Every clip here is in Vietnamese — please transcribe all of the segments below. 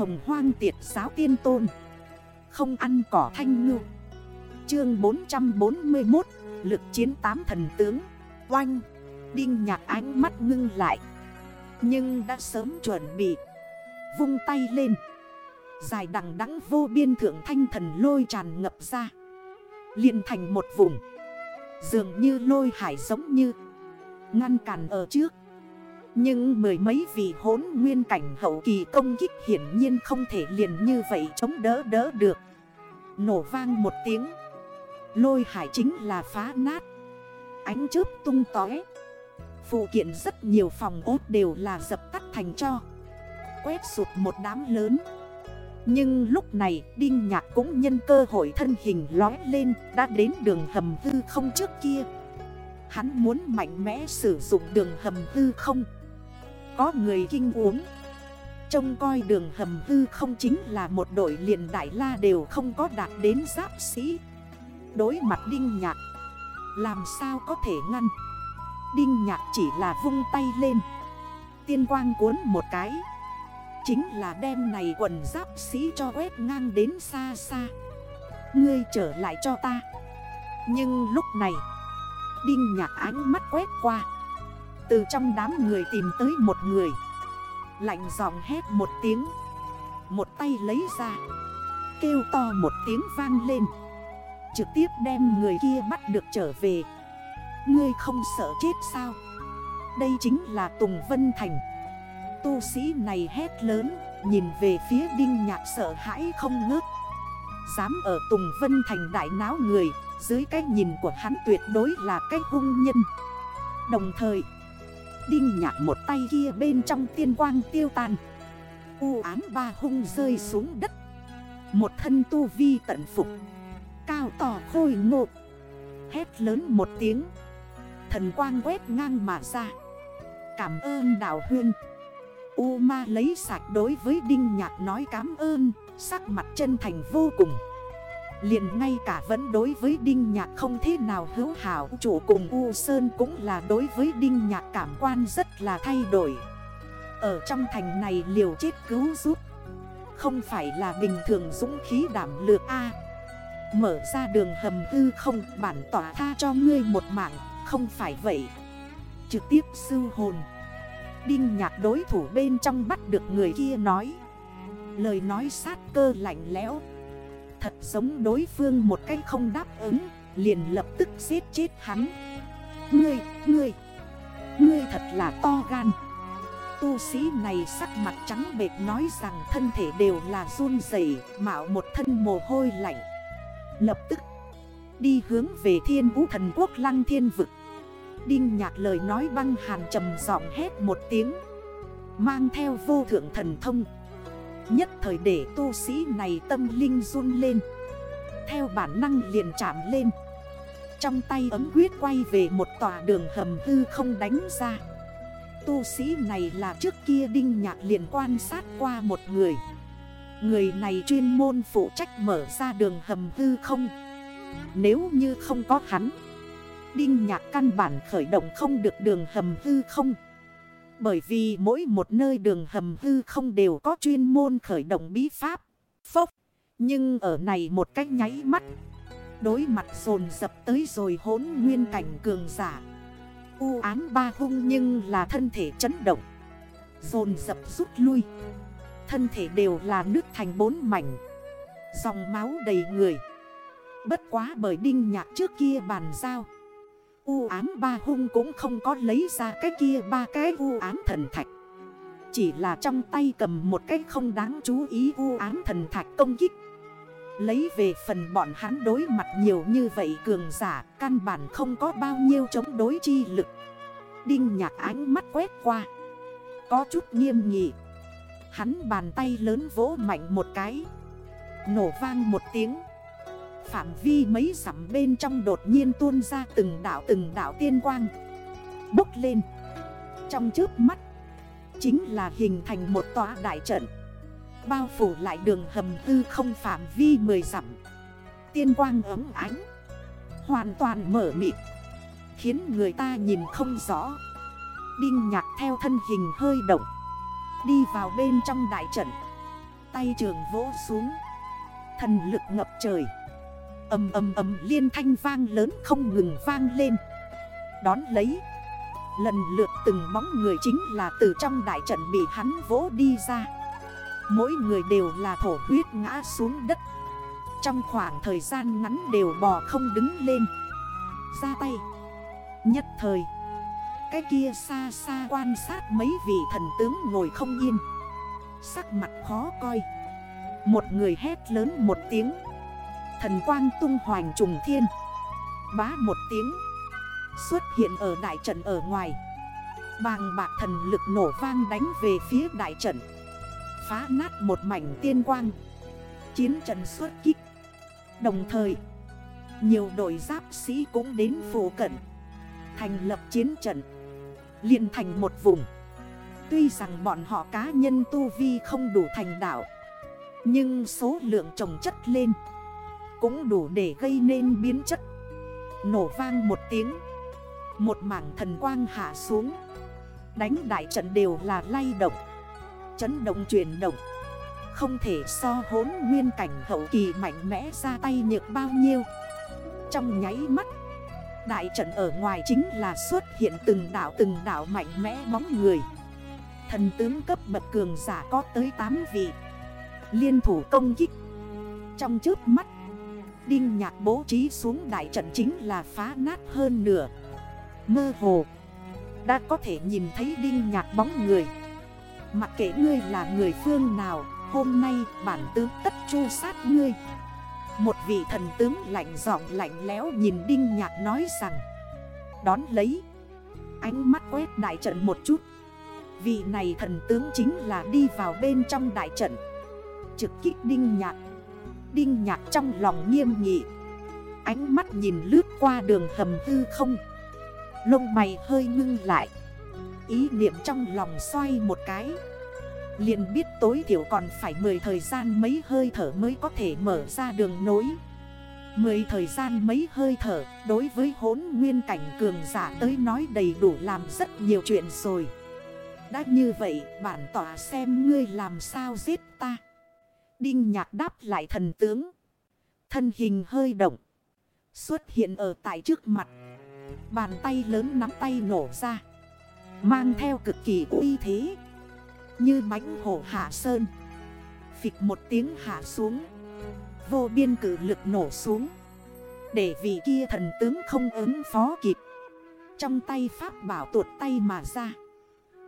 hồng hoang tiệt giáo tiên tôn. Không ăn cỏ thanh ngư. Chương 441 Lực chiến tám thần tướng. Oanh. Đinh nhạc ánh mắt ngưng lại. Nhưng đã sớm chuẩn bị. Vung tay lên. Dài đằng đắng vô biên thượng thanh thần lôi tràn ngập ra. Liền thành một vùng. Dường như lôi hải giống như. Ngăn cản ở trước. Nhưng mười mấy vị hốn nguyên cảnh hậu kỳ công kích hiển nhiên không thể liền như vậy chống đỡ đỡ được. Nổ vang một tiếng. Lôi hải chính là phá nát. Ánh chớp tung tói Phụ kiện rất nhiều phòng ốt đều là dập tắt thành cho. Quét sụt một đám lớn. Nhưng lúc này, Đinh Nhạc cũng nhân cơ hội thân hình lói lên, Đã đến đường hầm hư không trước kia. Hắn muốn mạnh mẽ sử dụng đường hầm hư không. Có người kinh uống. Trông coi đường hầm hư không chính là một đội liền đại la đều không có đạt đến giáp sĩ. Đối mặt Đinh Nhạc, Làm sao có thể ngăn? Đinh Nhạc chỉ là vung tay lên. Tiên quang cuốn một cái. Chính là đem này quần giáp sĩ cho quét ngang đến xa xa. Ngươi trở lại cho ta. Nhưng lúc này, Đinh nhạc ánh mắt quét qua. Từ trong đám người tìm tới một người. Lạnh giọng hét một tiếng. Một tay lấy ra. Kêu to một tiếng vang lên. Trực tiếp đem người kia bắt được trở về. Ngươi không sợ chết sao? Đây chính là Tùng Vân Thành. Tu sĩ này hét lớn, Nhìn về phía Đinh Nhạc sợ hãi không ngớt. Dám ở Tùng Vân Thành đại náo người, Dưới cái nhìn của hắn tuyệt đối là cái hung nhân. Đồng thời Đinh Nhạc một tay kia bên trong tiên quang tiêu tan. U ám ba hung rơi xuống đất. Một thân tu vi tận phục. Cao tỏ khôi ngộ Hét lớn một tiếng. Thần quang quét ngang mà ra. Cảm ơn đảo huyên. U ma lấy sạch đối với Đinh Nhạc nói cảm ơn. Sắc mặt chân thành vô cùng liền ngay cả vẫn đối với Đinh Nhạc không thế nào hữu hảo. Chủ cùng U Sơn cũng là đối với Đinh Nhạc cảm quan rất là thay đổi. Ở trong thành này liều chết cứu giúp, Không phải là bình thường dũng khí đảm lược A. Mở ra đường hầm hư không, bản tỏa tha cho ngươi một mạng, Không phải vậy. Trực tiếp sư hồn. Đinh nhạc đối thủ bên trong bắt được người kia nói. Lời nói sát cơ lạnh lẽo. Thật giống đối phương một cách không đáp ứng Liền lập tức giết chết hắn. Ngươi, ngươi Ngươi thật là to gan. Tu sĩ này sắc mặt trắng bệt nói rằng thân thể đều là run dày Mạo một thân mồ hôi lạnh. Lập tức đi hướng về thiên vũ thần quốc lăng thiên vực. Đinh nhạc lời nói băng hàn trầm giọng hét một tiếng Mang theo vô thượng thần thông. Nhất thời để tu sĩ này tâm linh run lên. Theo bản năng liền chạm lên. Trong tay ấm quyết quay về một tòa đường hầm hư không đánh ra. Tu sĩ này là trước kia Đinh Nhạc liền quan sát qua một người. Người này chuyên môn phụ trách mở ra đường hầm hư không. Nếu như không có hắn, Đinh Nhạc căn bản khởi động không được đường hầm hư không bởi vì mỗi một nơi đường hầm hư không đều có chuyên môn khởi động bí pháp. Phốc. Nhưng ở này một cách nháy mắt. Đối mặt dồn dập tới rồi hốn nguyên cảnh cường giả. U án ba hung nhưng là thân thể chấn động. Dồn dập rút lui. Thân thể đều là nước thành bốn mảnh. Dòng máu đầy người. Bất quá bởi đinh nhạc trước kia bàn giao. U ám ba hung cũng không có lấy ra cái kia ba cái u ám thần thạch. Chỉ là trong tay cầm một cái không đáng chú ý u ám thần thạch công kích. Lấy về phần bọn hắn đối mặt nhiều như vậy cường giả, Căn bản không có bao nhiêu chống đối chi lực. Đinh nhạc ánh mắt quét qua. Có chút nghiêm nghị. Hắn bàn tay lớn vỗ mạnh một cái. Nổ vang một tiếng. Phạm vi mấy sắm bên trong đột nhiên tuôn ra từng đảo từng đảo tiên quang. Bốc lên. Trong trước mắt, Chính là hình thành một tòa đại trận. Bao phủ lại đường hầm tư không phạm vi 10 dặm. Tiên quang ấm ánh. Hoàn toàn mở mịt. Khiến người ta nhìn không rõ. Đinh nhạc theo thân hình hơi động. Đi vào bên trong đại trận. Tay trường vỗ xuống. Thần lực ngập trời. Âm âm âm liên thanh vang lớn không ngừng vang lên. Đón lấy, Lần lượt từng bóng người chính là từ trong đại trận bị hắn vỗ đi ra. Mỗi người đều là thổ huyết ngã xuống đất. Trong khoảng thời gian ngắn đều bò không đứng lên. Ra tay. Nhất thời, Cái kia xa xa quan sát mấy vị thần tướng ngồi không yên. Sắc mặt khó coi. Một người hét lớn một tiếng. Thần quang tung hoành trùng thiên. Bá một tiếng, Xuất hiện ở đại trận ở ngoài. Bàng bạc thần lực nổ vang đánh về phía đại trận. Phá nát một mảnh tiên quang. Chiến trận xuất kích. Đồng thời, Nhiều đội giáp sĩ cũng đến phủ cận. Thành lập chiến trận. Liền thành một vùng. Tuy rằng bọn họ cá nhân tu vi không đủ thành đạo, Nhưng số lượng trồng chất lên. Cũng đủ để gây nên biến chất. Nổ vang một tiếng, Một mảng thần quang hạ xuống. Đánh đại trận đều là lay động, Chấn động chuyển động. Không thể so hốn nguyên cảnh hậu kỳ mạnh mẽ ra tay nhược bao nhiêu. Trong nháy mắt, Đại trận ở ngoài chính là xuất hiện từng đảo từng đảo mạnh mẽ bóng người. Thần tướng cấp bậc cường giả có tới 8 vị. Liên thủ công kích. Trong trước mắt Đinh nhạc bố trí xuống đại trận chính là phá nát hơn nửa. Mơ hồ, Đã có thể nhìn thấy đinh nhạc bóng người. Mặc kệ ngươi là người phương nào, Hôm nay bản tướng tất chu sát ngươi. Một vị thần tướng lạnh giọng lạnh lẽo nhìn đinh nhạc nói rằng, Đón lấy. Ánh mắt quét đại trận một chút. Vị này thần tướng chính là đi vào bên trong đại trận. Trực kích đinh nhạc. Đinh nhạc trong lòng nghiêm nghị. Ánh mắt nhìn lướt qua đường hầm hư không. Lông mày hơi ngưng lại. Ý niệm trong lòng xoay một cái. Liền biết tối thiểu còn phải 10 thời gian mấy hơi thở mới có thể mở ra đường nối. 10 thời gian mấy hơi thở, đối với hốn nguyên cảnh cường giả tới nói đầy đủ làm rất nhiều chuyện rồi. Đã như vậy, bản tỏa xem ngươi làm sao giết ta. Đinh nhạc đáp lại thần tướng. Thân hình hơi động. Xuất hiện ở tại trước mặt. Bàn tay lớn nắm tay nổ ra. Mang theo cực kỳ uy thế. Như mãnh hổ hạ sơn. Phịch một tiếng hạ xuống. Vô biên cử lực nổ xuống. Để vị kia thần tướng không ứng phó kịp. Trong tay pháp bảo tuột tay mà ra.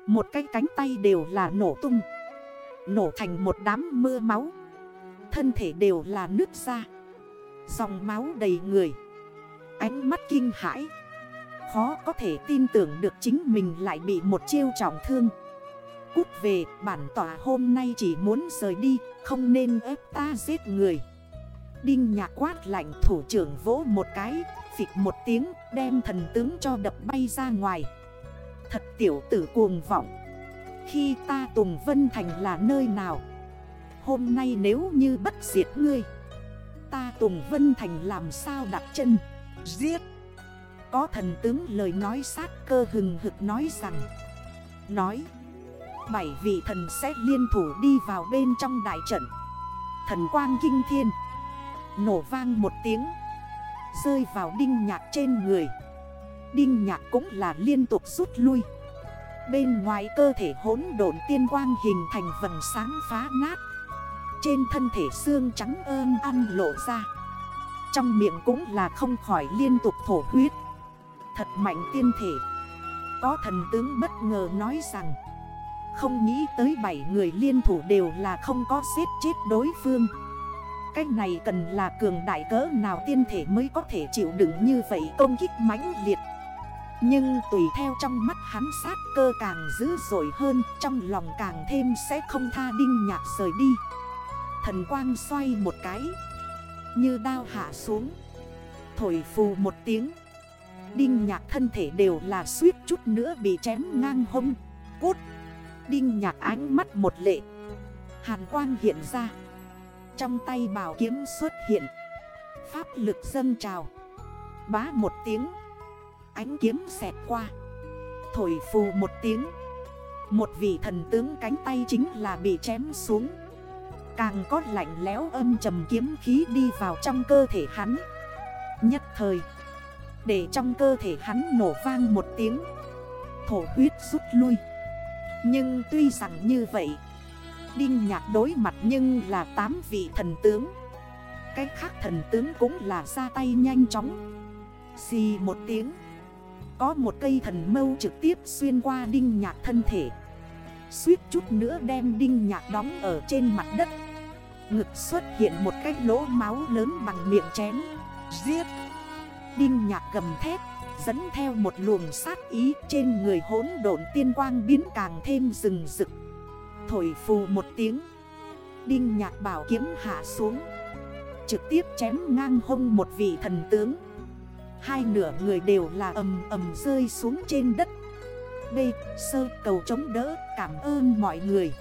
Một cái cánh tay đều là nổ tung. Nổ thành một đám mưa máu. Thân thể đều là nước ra Dòng máu đầy người. Ánh mắt kinh hãi. Khó có thể tin tưởng được chính mình lại bị một chiêu trọng thương. Cút về, bản tỏa hôm nay chỉ muốn rời đi, Không nên ép ta giết người. Đinh nhạc quát lạnh thủ trưởng vỗ một cái, Phịch một tiếng, đem thần tướng cho đập bay ra ngoài. Thật tiểu tử cuồng vọng. Khi ta Tùng Vân Thành là nơi nào? Hôm nay nếu như bất diệt ngươi Ta Tùng Vân Thành làm sao đặt chân? Giết. Có thần tướng lời nói sát cơ hừng hực nói rằng Nói Bảy vị thần sẽ liên thủ đi vào bên trong đại trận. Thần quang kinh thiên Nổ vang một tiếng Rơi vào đinh nhạc trên người. Đinh nhạc cũng là liên tục rút lui. Bên ngoài cơ thể hỗn độn tiên quang hình thành vầng sáng phá nát trên thân thể xương trắng ơn ăn lộ ra. Trong miệng cũng là không khỏi liên tục thổ huyết. Thật mạnh tiên thể. Có thần tướng bất ngờ nói rằng, Không nghĩ tới 7 người liên thủ đều là không có giết chết đối phương. Cách này cần là cường đại cỡ nào tiên thể mới có thể chịu đựng như vậy công kích mãnh liệt. Nhưng tùy theo trong mắt hắn sát cơ càng dữ dội hơn, Trong lòng càng thêm sẽ không tha đinh nhạc rời đi. Thần quang xoay một cái, Như đao hạ xuống, Thổi phù một tiếng. Đinh nhạc thân thể đều là suýt chút nữa bị chém ngang hông. Cút! Đinh nhạc ánh mắt một lệ. Hàn quang hiện ra. Trong tay bảo kiếm xuất hiện. Pháp lực dâng trào. Bá một tiếng. Ánh kiếm xẹt qua. Thổi phù một tiếng. Một vị thần tướng cánh tay chính là bị chém xuống. Càng có lạnh lẽo âm trầm kiếm khí đi vào trong cơ thể hắn. Nhất thời, Để trong cơ thể hắn nổ vang một tiếng, Thổ huyết rút lui. Nhưng tuy rằng như vậy, Đinh nhạc đối mặt nhưng là 8 vị thần tướng. Cách khác thần tướng cũng là ra tay nhanh chóng. Xì một tiếng, Có một cây thần mâu trực tiếp xuyên qua đinh nhạc thân thể. Suýt chút nữa đem đinh nhạc đóng ở trên mặt đất. Ngực xuất hiện một cái lỗ máu lớn bằng miệng chén. Giết Đinh nhạc gầm thét, Dẫn theo một luồng sát ý trên người hốn độn tiên quang biến càng thêm rừng rực Thổi phù một tiếng, Đinh nhạc bảo kiếm hạ xuống, Trực tiếp chém ngang hông một vị thần tướng Hai nửa người đều là ầm ầm rơi xuống trên đất B. Sơ cầu chống đỡ, cảm ơn mọi người